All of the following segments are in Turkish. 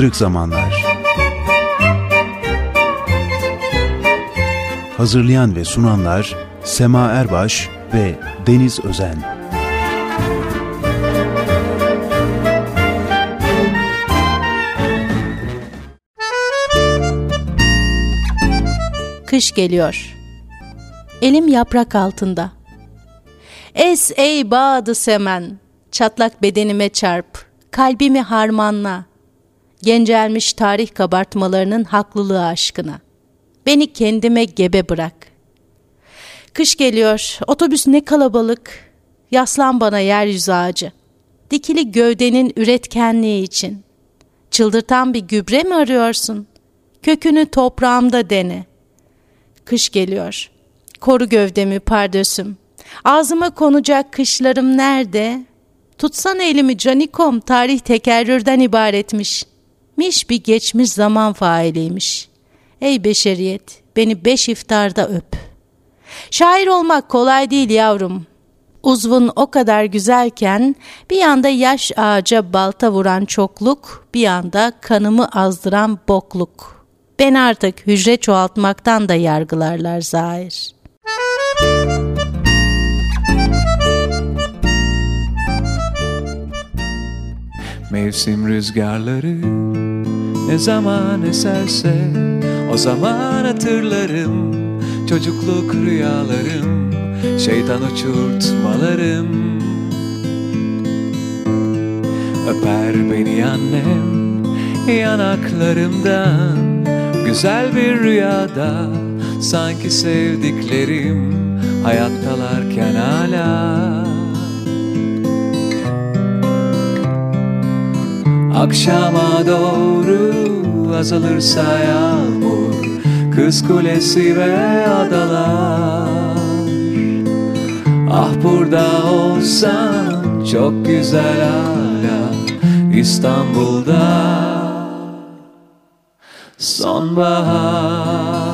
Kırık Zamanlar Hazırlayan ve sunanlar Sema Erbaş ve Deniz Özen Kış geliyor. Elim yaprak altında. Es ey bağdı semen, çatlak bedenime çarp, kalbimi harmanla. Gencelmiş tarih kabartmalarının haklılığı aşkına. Beni kendime gebe bırak. Kış geliyor, otobüs ne kalabalık. Yaslan bana yeryüzü ağacı. Dikili gövdenin üretkenliği için. Çıldırtan bir gübre mi arıyorsun? Kökünü toprağımda dene. Kış geliyor. Koru gövdemi pardösüm. Ağzıma konacak kışlarım nerede? Tutsan elimi canikom tarih tekerrürden ibaretmiş. Miş bir geçmiş zaman failiymiş. Ey beşeriyet beni beş iftarda öp. Şair olmak kolay değil yavrum. Uzvun o kadar güzelken bir yanda yaş ağaca balta vuran çokluk, bir yanda kanımı azdıran bokluk. Ben artık hücre çoğaltmaktan da yargılarlar zahir. Mevsim rüzgarları ne zaman eserse o zaman hatırlarım. Çocukluk rüyalarım şeytan uçurtmalarım. Öper beni annem yanaklarımdan. Güzel bir rüyada sanki sevdiklerim hayattalarken hala. Akşama doğru azalırsa yağmur Kız kulesi ve adalar. Ah burada olsan çok güzel hala İstanbul'da. Sonbahar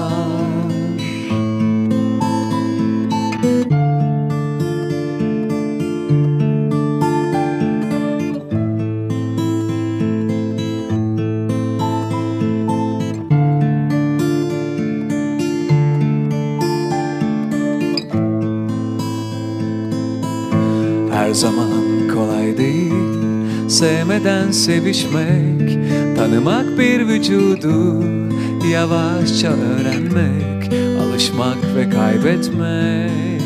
Sevmeden sevişmek Tanımak bir vücudu Yavaşça öğrenmek Alışmak ve kaybetmek.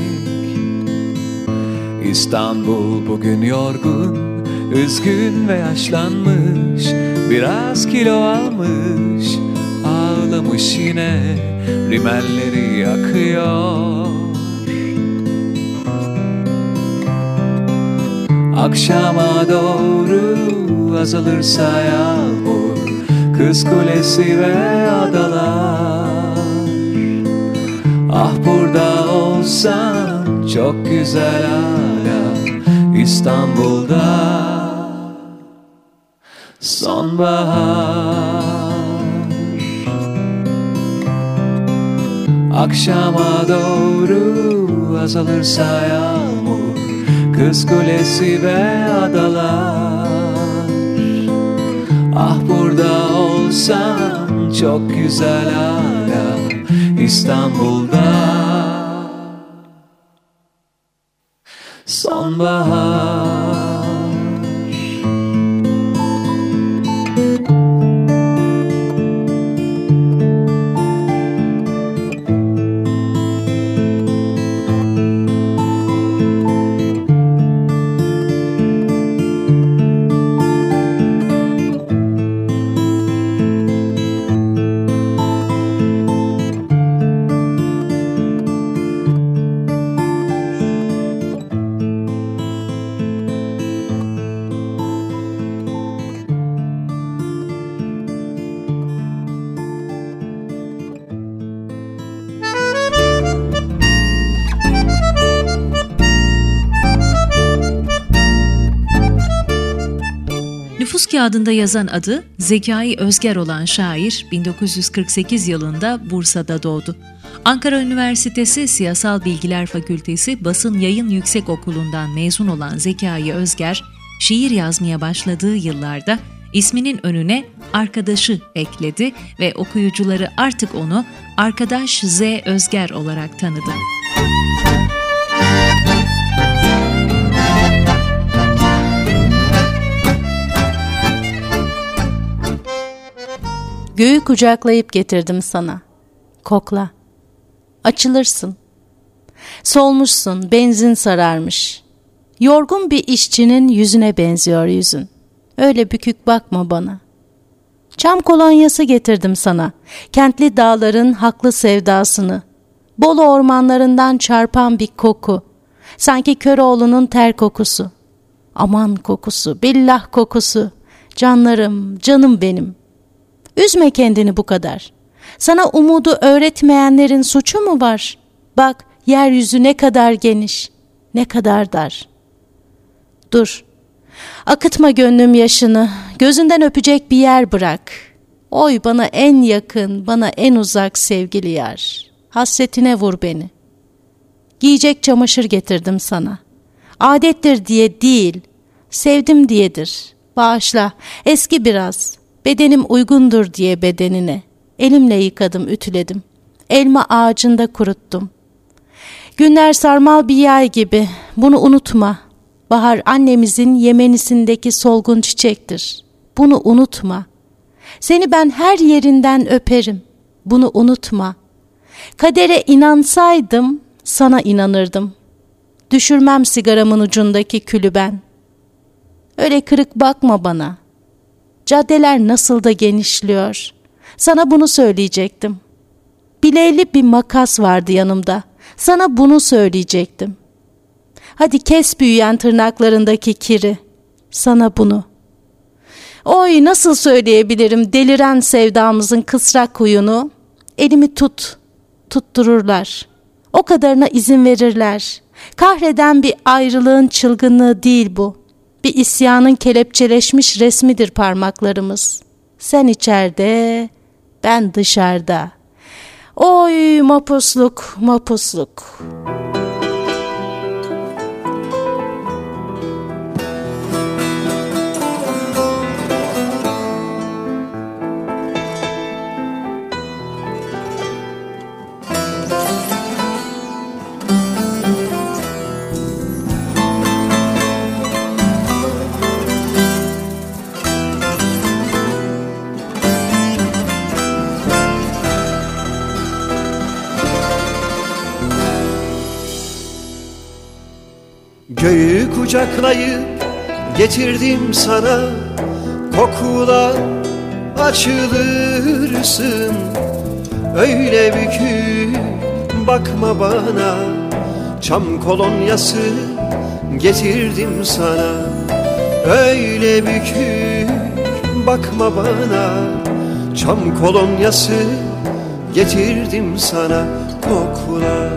İstanbul bugün yorgun Üzgün ve yaşlanmış Biraz kilo almış Ağlamış yine Rimelleri yakıyor Akşama doğru azalırsa yağmur Kız kulesi ve adalar. Ah burada olsan çok güzel hala İstanbul'da. Sonbahar. Akşama doğru azalırsa yağmur Kız kulesi ve adalar. Ah burada olsam çok güzel hala İstanbul'da. Sonbahar kağıdında yazan adı Zekai Özger olan şair 1948 yılında Bursa'da doğdu. Ankara Üniversitesi Siyasal Bilgiler Fakültesi Basın Yayın Yüksek Okulu'ndan mezun olan Zekai Özger, şiir yazmaya başladığı yıllarda İsminin önüne arkadaşı ekledi ve okuyucuları artık onu arkadaş Z Özger olarak tanıdı. Göğü kucaklayıp getirdim sana. Kokla. Açılırsın. Solmuşsun, benzin sararmış. Yorgun bir işçinin yüzüne benziyor yüzün. Öyle bükük bakma bana. Çam kolonyası getirdim sana. Kentli dağların haklı sevdasını. Bolu ormanlarından çarpan bir koku. Sanki Köroğlu'nun ter kokusu. Aman kokusu, billah kokusu. Canlarım, canım benim. Üzme kendini bu kadar. Sana umudu öğretmeyenlerin suçu mu var? Bak, yeryüzü ne kadar geniş, ne kadar dar. Dur, akıtma gönlüm yaşını, gözünden öpecek bir yer bırak. Oy bana en yakın, bana en uzak sevgili yar. Hasretine vur beni. Giyecek çamaşır getirdim sana. Adettir diye değil, sevdim diyedir. Bağışla, eski biraz. Bedenim uygundur diye bedenine. Elimle yıkadım, ütüledim. Elma ağacında kuruttum. Günler sarmal bir yay gibi. Bunu unutma. Bahar annemizin yemenisindeki solgun çiçektir. Bunu unutma. Seni ben her yerinden öperim. Bunu unutma. Kadere inansaydım sana inanırdım. Düşürmem sigaramın ucundaki külü ben. Öyle kırık bakma bana. Caddeler nasıl da genişliyor. Sana bunu söyleyecektim. Bileğli bir makas vardı yanımda. Sana bunu söyleyecektim. Hadi kes büyüyen tırnaklarındaki kiri. Sana bunu. Oy nasıl söyleyebilirim deliren sevdamızın kısrak huyunu? Elimi tut, tuttururlar. O kadarına izin verirler. Kahreden bir ayrılığın çılgınlığı değil bu. Bir isyanın kelepçeleşmiş resmidir parmaklarımız. Sen içeride, ben dışarıda. Oy mapusluk, mapusluk. Göğü kucaklayıp getirdim sana. Kokula açılırsın Öyle bükük bakma bana Çam kolonyası getirdim sana. Öyle bükük bakma bana Çam kolonyası getirdim sana. Kokula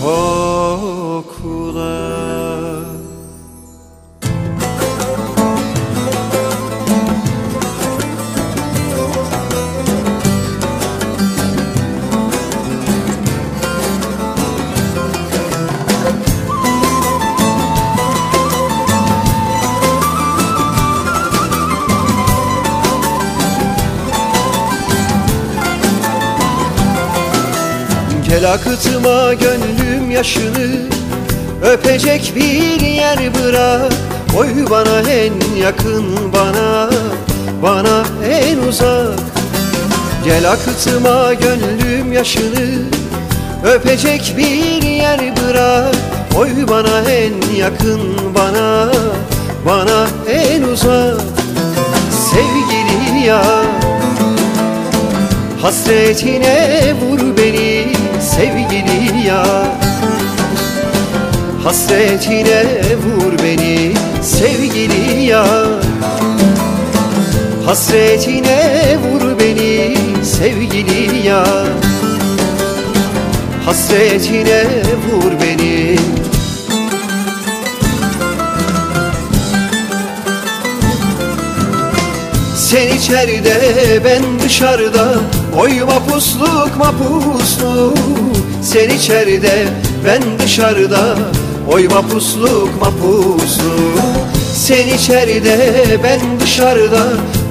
Kokula Gel akıtıma gönlüm yaşını Öpecek bir yer bırak. Oy bana en yakın bana Bana en uzak. Gel akıtıma gönlüm yaşını Öpecek bir yer bırak. Oy bana en yakın bana Bana en uzak. Sevgili ya Hasretine vur beni sevgili ya Hasretine vur beni sevgili ya Hasretine vur beni sevgili ya Hasretine vur beni. Sen içeride ben dışarıda Oy mapusluk mapusluk Sen içeride ben dışarıda. Oy mapusluk mapusluk Sen içeride ben dışarıda.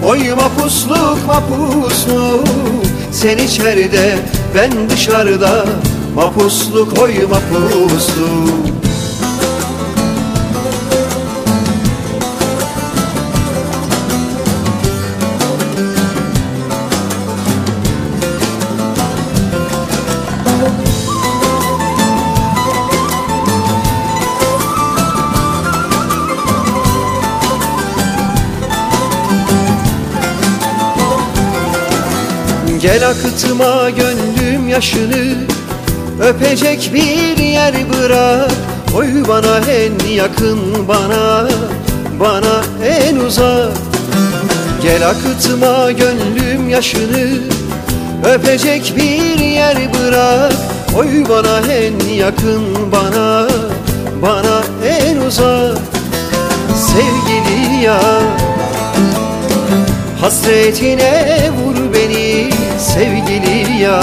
Oy mapusluk mapusluk Sen içeride ben dışarıda. Mapusluk oy mapusluk Gel akıtıma gönlüm yaşını Öpecek bir yer bırak. Oy bana en yakın bana Bana en uzak. Gel akıtıma gönlüm yaşını Öpecek bir yer bırak. Oy bana en yakın bana Bana en uzak. Sevgili ya Hasretine sevgili ya.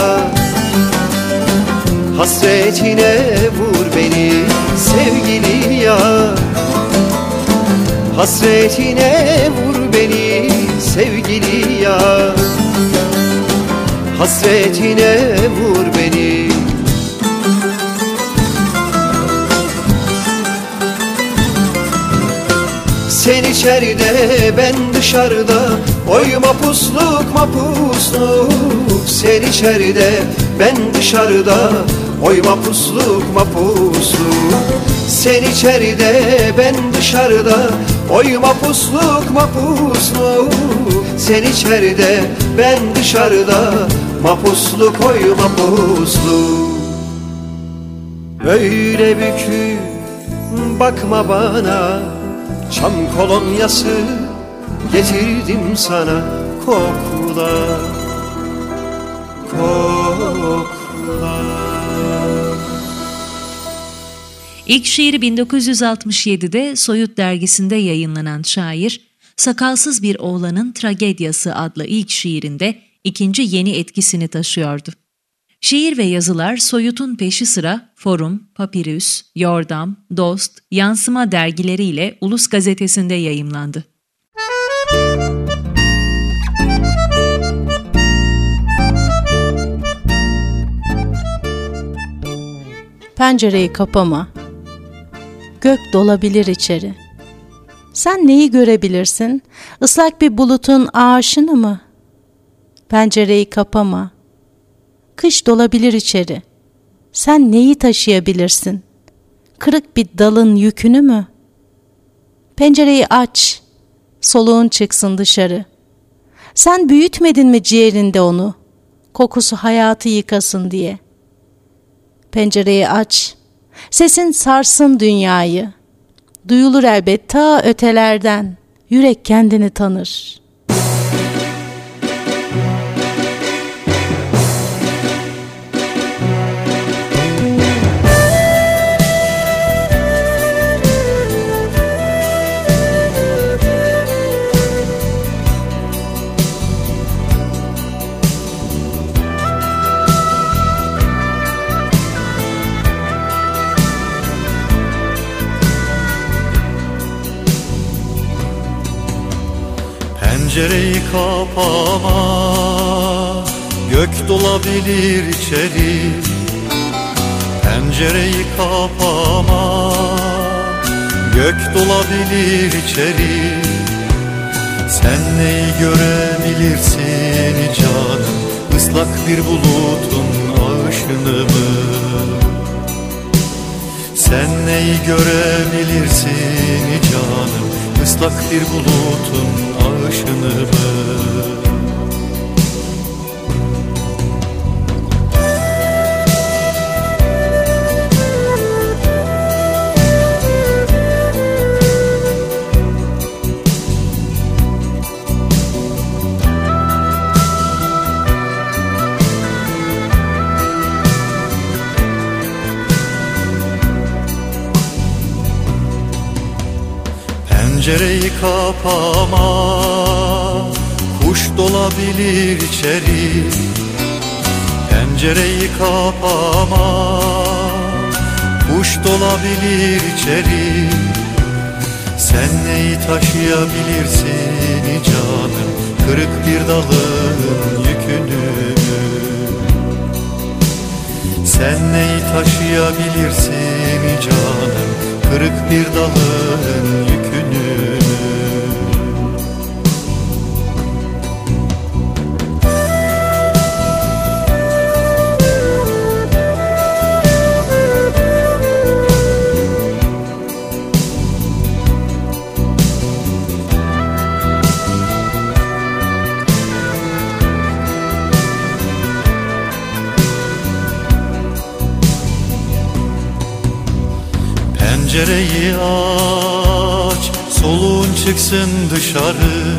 Hasretine vur beni sevgili ya. Hasretine vur beni sevgili ya. Hasretine vur beni. Sen içeride ben dışarıda Oy mapusluk mapusluk Sen içeride ben dışarıda. Oy mapusluk mapusluk Sen içeride ben dışarıda. Oy mapusluk mapusluk Sen içeride ben dışarıda. Mapusluk oy mapusluk. Böyle bükük bakma bana Çam kolonyası getirdim sana kokla kokla İlk şiiri 1967'de Soyut dergisinde yayınlanan şair, Sakalsız Bir Oğlanın Tragedyası adlı ilk şiirinde ikinci yeni etkisini taşıyordu. Şiir ve yazılar Soyut'un peşi sıra Forum, Papirüs, Yordam, Dost, Yansıma dergileriyle Ulus Gazetesi'nde yayımlandı. Pencereyi kapama. Gök dolabilir içeri. Sen neyi görebilirsin? Islak bir bulutun ağaçını mı? Pencereyi kapama. Kış dolabilir içeri. Sen neyi taşıyabilirsin? Kırık bir dalın yükünü mü? Pencereyi aç. Soluğun çıksın dışarı. Sen büyütmedin mi ciğerinde onu? Kokusu hayatı yıkasın diye. Pencereyi aç. Sesin sarsın dünyayı. Duyulur elbet ta ötelerden. Yürek kendini tanır.'' Pencereyi kapama. Gök dolabilir içeri. Pencereyi kapama. Gök dolabilir içeri. Sen neyi görebilirsin canım? Islak bir bulutun aşını mı? Sen neyi görebilirsin canım? Islak bir bulutun aşını mı? Pencereyi kapama. Kuş dolabilir içeri. Pencereyi kapama. Kuş dolabilir içeri. Sen neyi taşıyabilirsin canım? Kırık bir dalın yükünü Sen neyi taşıyabilirsin canım? Kırık bir dalın yükünü Pencereyi aç Soluğun çıksın dışarı.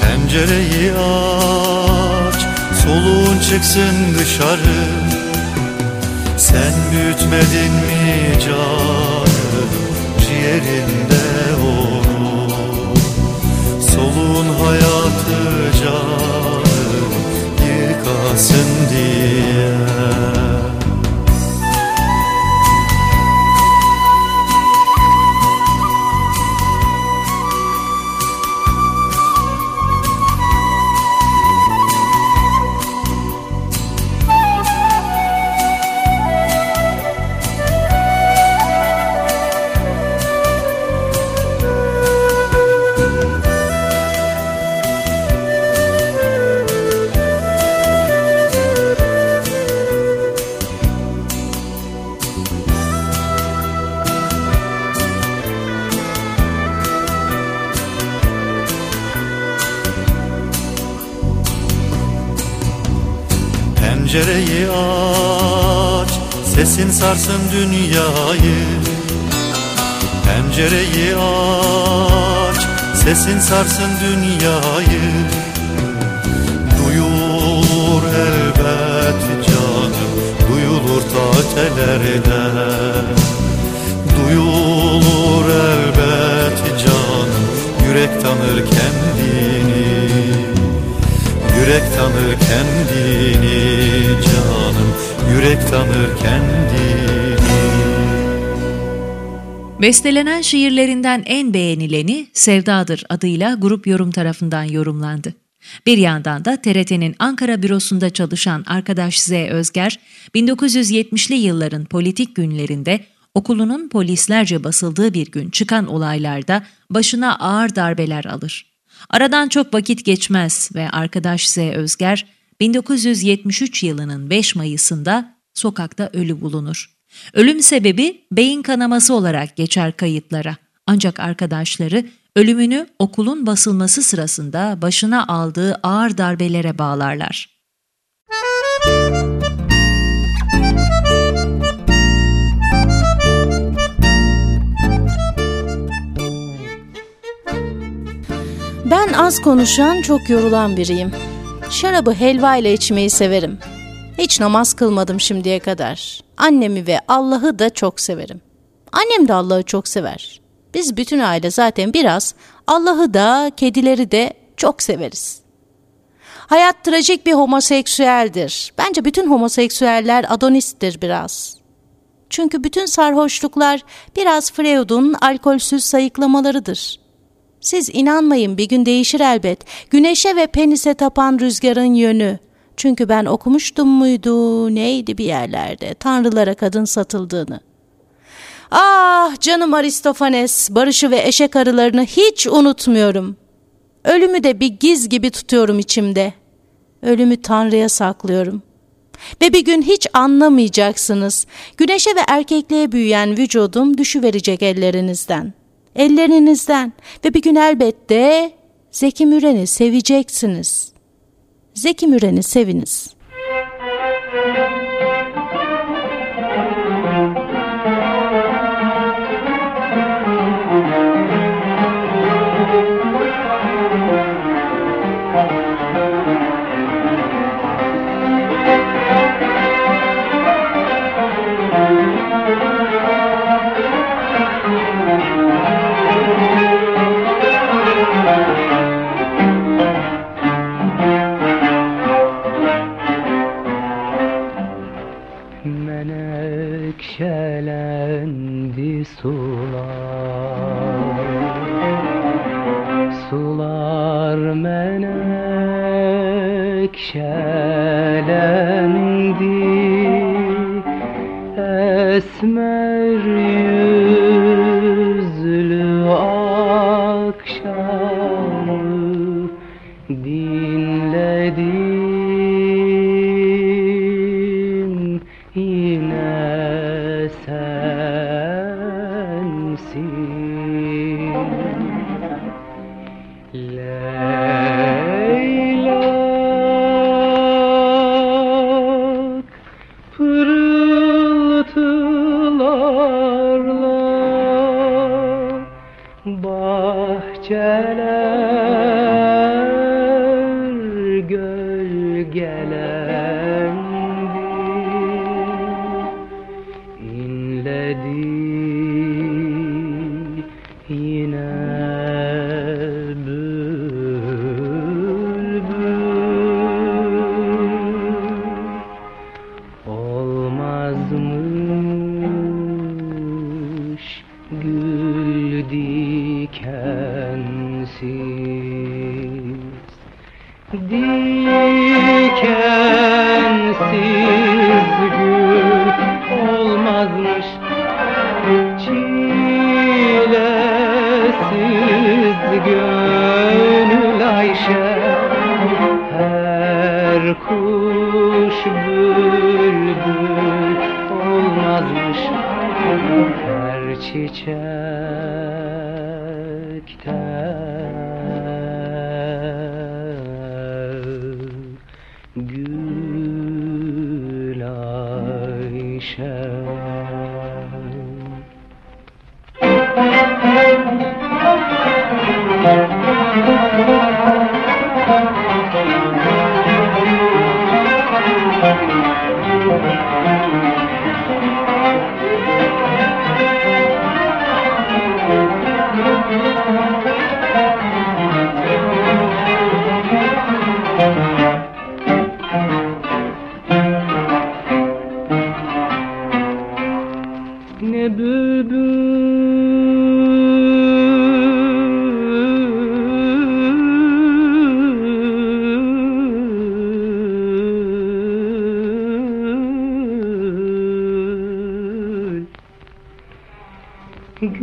Pencereyi aç Soluğun çıksın dışarı. Sen büyütmedin mi canım Ciğerinde onu? Soluğun hayatı canım Yıkasın diye sarsın dünyayı. Pencereyi aç Sesin sarsın dünyayı. Duyulur elbet canım Duyulur ta telerde Duyulur elbet canım Yürek tanır kendini. Yürek tanır kendini canım Yürek tanır kendini Bestelenen şiirlerinden en beğenileni Sevdadır adıyla grup yorum tarafından yorumlandı. Bir yandan da TRT'nin Ankara bürosunda çalışan arkadaş Z. Özger, 1970'li yılların politik günlerinde okulunun polislerce basıldığı bir gün çıkan olaylarda başına ağır darbeler alır. Aradan çok vakit geçmez ve arkadaş Z. Özger 1973 yılının 5 Mayıs'ında sokakta ölü bulunur. Ölüm sebebi beyin kanaması olarak geçer kayıtlara. Ancak arkadaşları ölümünü okulun basılması sırasında başına aldığı ağır darbelere bağlarlar. Ben az konuşan, çok yorulan biriyim. Şarabı helva içmeyi severim. Hiç namaz kılmadım şimdiye kadar. Annemi ve Allah'ı da çok severim. Annem de Allah'ı çok sever. Biz bütün aile zaten biraz Allah'ı da, kedileri de çok severiz. Hayat trajik bir homoseksüeldir. Bence bütün homoseksüeller adonisttir biraz. Çünkü bütün sarhoşluklar biraz Freud'un alkolsüz sayıklamalarıdır. Siz inanmayın bir gün değişir elbet. Güneşe ve penise tapan rüzgarın yönü. Çünkü ben okumuştum muydu neydi bir yerlerde tanrılara kadın satıldığını. Ah canım Aristofanes barışı ve eşek arılarını hiç unutmuyorum. Ölümü de bir giz gibi tutuyorum içimde. Ölümü Tanrı'ya saklıyorum. Ve bir gün hiç anlamayacaksınız. Güneşe ve erkekliğe büyüyen vücudum düşüverecek ellerinizden. Ellerinizden ve bir gün elbette Zeki Müren'i seveceksiniz. Zeki Müren'i seviniz.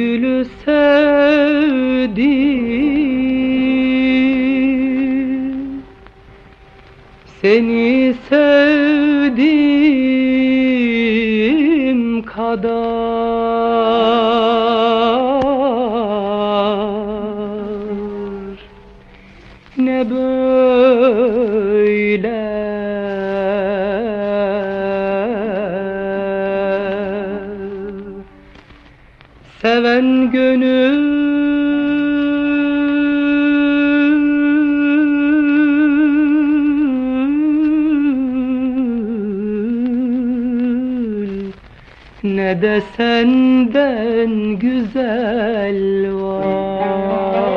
gülü sevdim. Seni sevdim kadar. Ne de senden güzel var.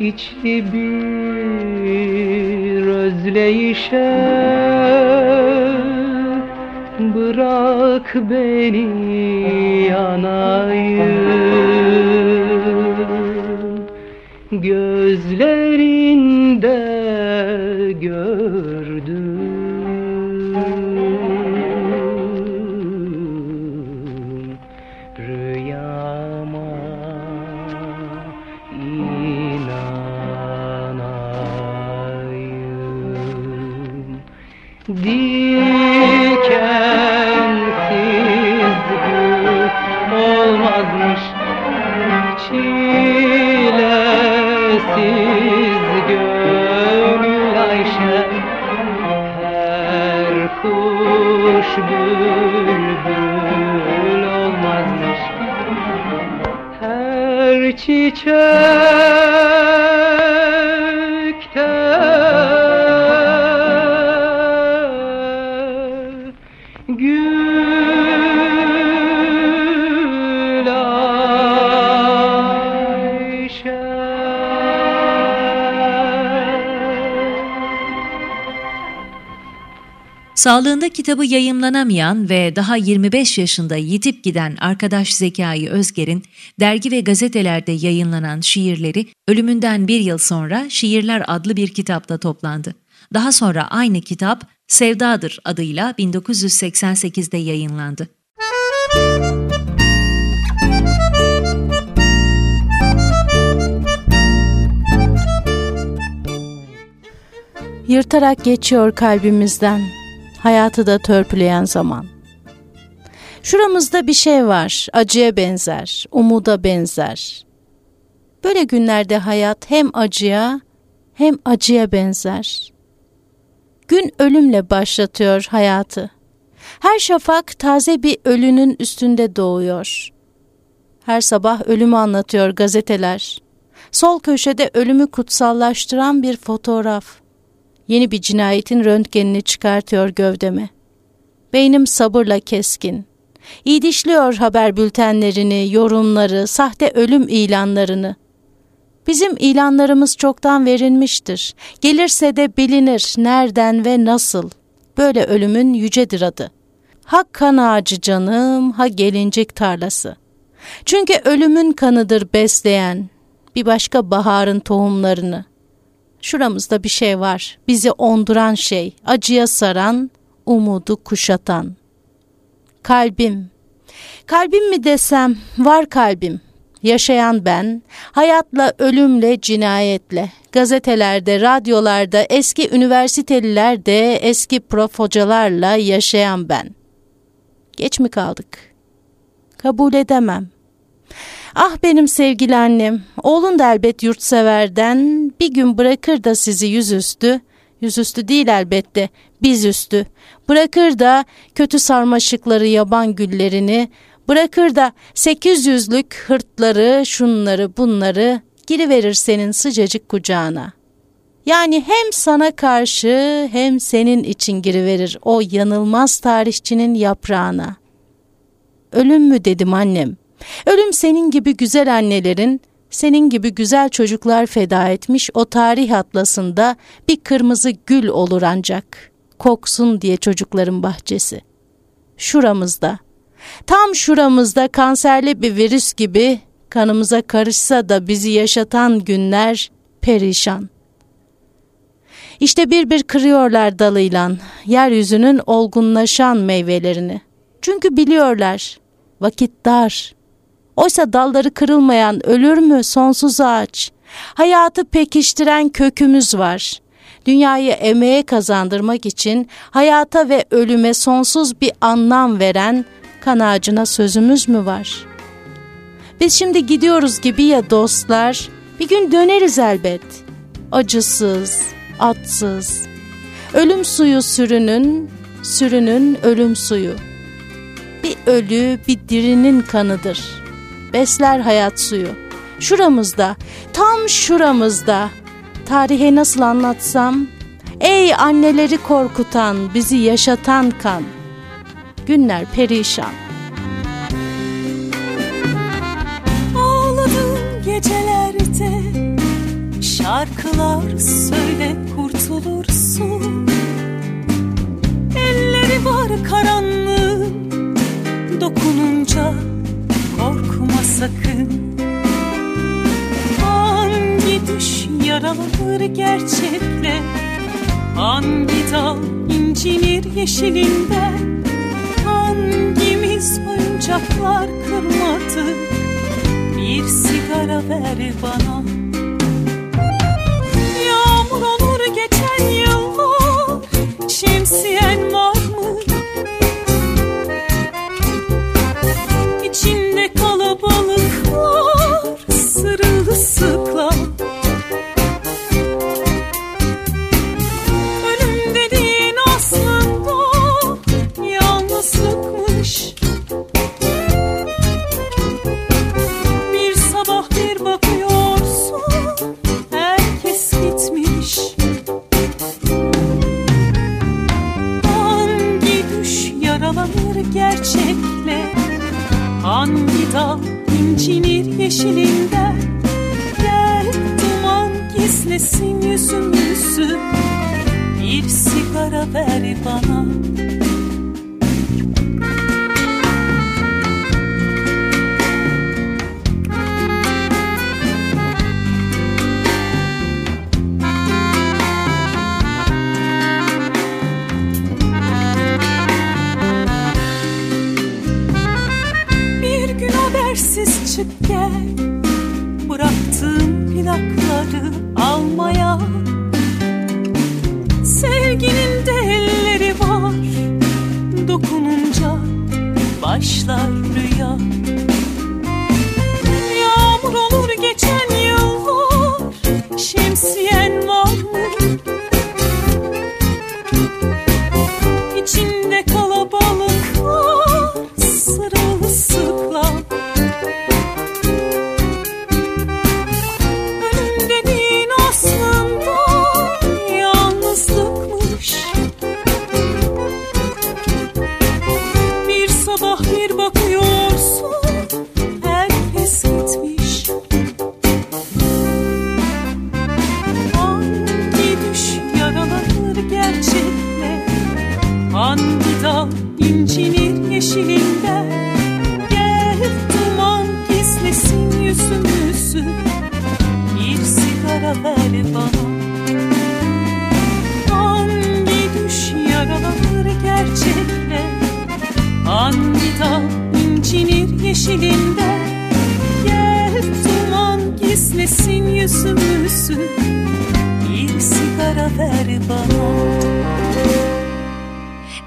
İçli bir özleyişe Bırak beni yanayım Gözlerinde Sağlığında kitabı yayımlanamayan ve daha 25 yaşında yitip giden arkadaş Zekai Özger'in dergi ve gazetelerde yayınlanan şiirleri ölümünden bir yıl sonra Şiirler adlı bir kitapta toplandı. Daha sonra aynı kitap Sevdadır adıyla 1988'de yayınlandı. Yırtarak geçiyor kalbimizden hayatı da törpüleyen zaman. Şuramızda bir şey var, acıya benzer, umuda benzer. Böyle günlerde hayat hem acıya hem acıya benzer. Gün ölümle başlatıyor hayatı. Her şafak taze bir ölünün üstünde doğuyor. Her sabah ölümü anlatıyor gazeteler. Sol köşede ölümü kutsallaştıran bir fotoğraf. Yeni bir cinayetin röntgenini çıkartıyor gövdeme. Beynim sabırla keskin. İyi dişliyor haber bültenlerini, yorumları, sahte ölüm ilanlarını. Bizim ilanlarımız çoktan verilmiştir. Gelirse de bilinir nereden ve nasıl. Böyle ölümün yücedir adı. Ha kan ağacı canım, ha gelincik tarlası. Çünkü ölümün kanıdır besleyen, bir başka baharın tohumlarını. Şuramızda bir şey var, bizi onduran şey, acıya saran, umudu kuşatan. Kalbim, kalbim mi desem, var kalbim. Yaşayan ben, hayatla, ölümle, cinayetle, gazetelerde, radyolarda, eski üniversiteliler de eski prof hocalarla yaşayan ben. Geç mi kaldık? Kabul edemem. Ah benim sevgili annem, oğlun da elbet yurtseverden bir gün bırakır da sizi yüzüstü, yüzüstü değil elbette, biz üstü, bırakır da kötü sarmaşıkları yaban güllerini, bırakır da sekiz yüzlük hırtları, şunları bunları giriverir senin sıcacık kucağına. Yani hem sana karşı hem senin için giriverir o yanılmaz tarihçinin yaprağına. Ölüm mü dedim annem. Ölüm senin gibi güzel annelerin, senin gibi güzel çocuklar feda etmiş o tarih atlasında bir kırmızı gül olur ancak. Koksun diye çocukların bahçesi. Şuramızda, tam şuramızda kanserli bir virüs gibi kanımıza karışsa da bizi yaşatan günler perişan. İşte bir bir kırıyorlar dalıyla yeryüzünün olgunlaşan meyvelerini. Çünkü biliyorlar vakit dar. Oysa dalları kırılmayan ölür mü sonsuz ağaç? Hayatı pekiştiren kökümüz var. Dünyayı emeğe kazandırmak için hayata ve ölüme sonsuz bir anlam veren kan ağacına sözümüz mü var? Biz şimdi gidiyoruz gibi ya dostlar, bir gün döneriz elbet. Acısız, atsız. Ölüm suyu sürünün, sürünün ölüm suyu. Bir ölü bir dirinin kanıdır.'' Besler hayat suyu. Şuramızda, tam şuramızda. Tarihe nasıl anlatsam? Ey anneleri korkutan, bizi yaşatan kan. Günler perişan. Ağladım gecelerde Şarkılar söyle kurtulursun Elleri var karanlığın Dokununca korkma sakın. Hangi düş yaralanır gerçekle? Hangi dal incinir yeşilinden? Hangimiz oyuncaklar kırmadı? Bir sigara ver bana. Yağmur olur geçen yıllar Şemsiyen başlar rüya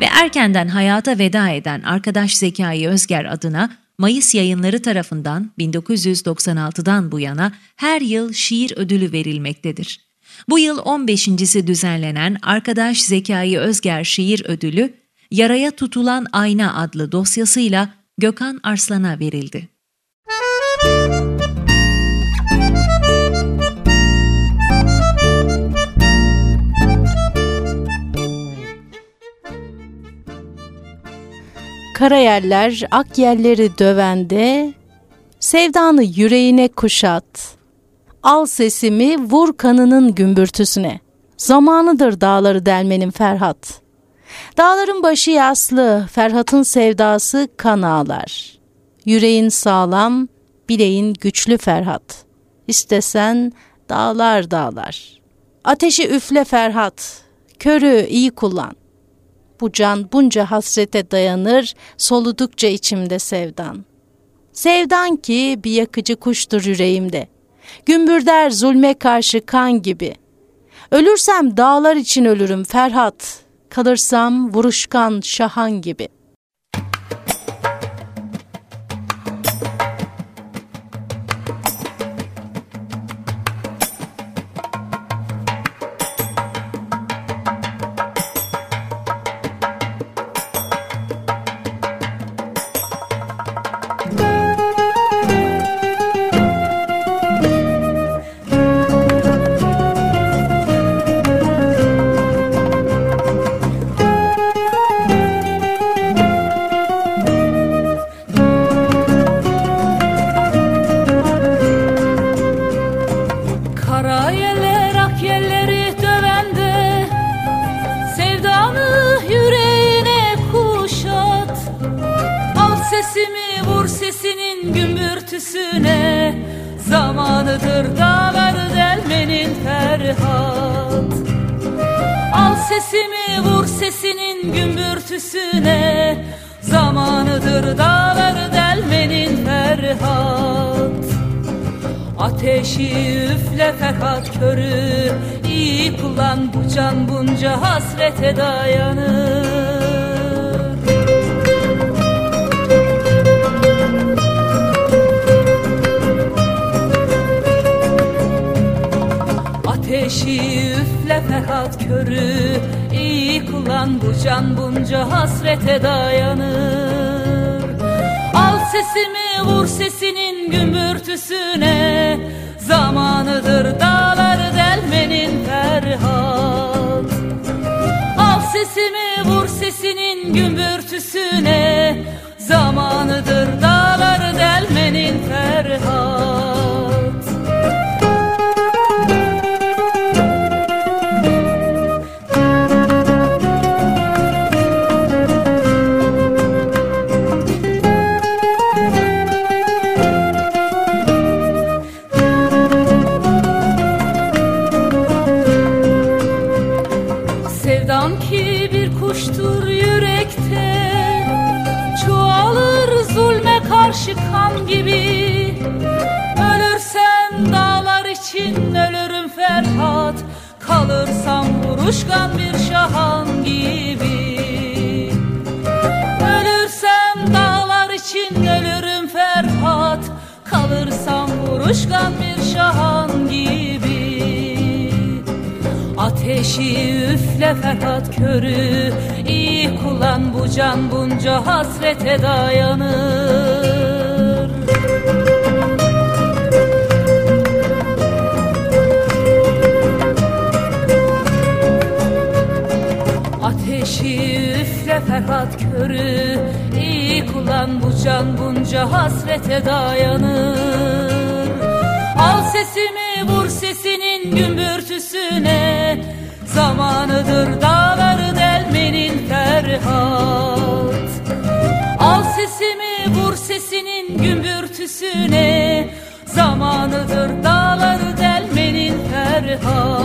ve erkenden hayata veda eden arkadaş Zekai Özger adına Mayıs yayınları tarafından 1996'dan bu yana her yıl şiir ödülü verilmektedir. Bu yıl 15.si düzenlenen Arkadaş Zekai Özger Şiir Ödülü, Yaraya Tutulan Ayna adlı dosyasıyla Gökhan Arslan'a verildi. Karayeller ak yerleri dövende, sevdanı yüreğine kuşat. Al sesimi vur kanının gümbürtüsüne. Zamanıdır dağları delmenin Ferhat. Dağların başı yaslı, Ferhat'ın sevdası kan ağlar. Yüreğin sağlam, bileğin güçlü Ferhat. İstesen dağlar dağlar. Ateşi üfle Ferhat, körü iyi kullan. Bu can bunca hasrete dayanır, soludukça içimde sevdan. Sevdan ki bir yakıcı kuştur yüreğimde. Gümbürder zulme karşı kan gibi. Ölürsem dağlar için ölürüm Ferhat. Kalırsam vuruşkan şahan gibi. Ateşi üfle Ferhat körü. İyi kullan bu can bunca hasrete dayanır Ateşi üfle Ferhat körü. İyi kullan bu can bunca hasrete dayanır Al sesimi vur sesinin gümbürtüsüne Zamanıdır dağları delmenin Ferhat. Al sesimi vur sesinin gümbürtüsüne. Zamanıdır dağları delmenin Ferhat kuştur yürekte Çoğalır zulme karşı kan gibi. Ölürsem dağlar için ölürüm Ferhat Kalırsam vuruşkan bir şahan gibi Ateşi üfle Ferhat körü. İyi kullan bu can bunca hasrete dayanır. Ateşi üfle Ferhat körü. İyi kullan bu can bunca hasrete dayanır Zamanıdır dağları delmenin Ferhat. Al sesimi vur sesinin gümbürtüsüne. Zamanıdır dağları delmenin Ferhat